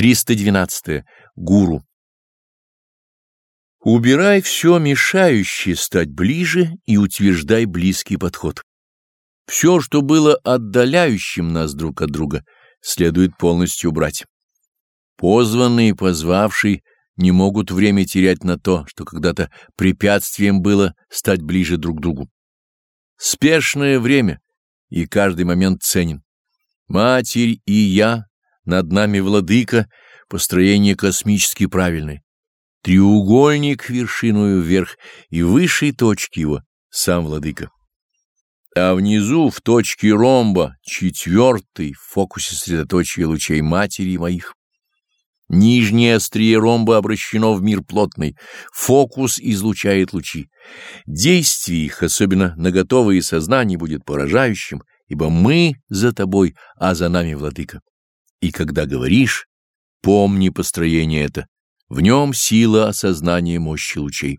312. Гуру. Убирай все мешающее стать ближе и утверждай близкий подход. Все, что было отдаляющим нас друг от друга, следует полностью убрать. Позванный и позвавший не могут время терять на то, что когда-то препятствием было стать ближе друг к другу. Спешное время, и каждый момент ценен. Матерь и я над нами владыка, построение космически правильное. Треугольник вершиною вверх и высшей точки его сам владыка. А внизу, в точке ромба, четвертый, в фокусе средоточия лучей матери моих. Нижнее острие ромба обращено в мир плотный, фокус излучает лучи. Действие их, особенно на готовые сознания, будет поражающим, ибо мы за тобой, а за нами владыка. И когда говоришь, помни построение это, в нем сила осознания мощи лучей.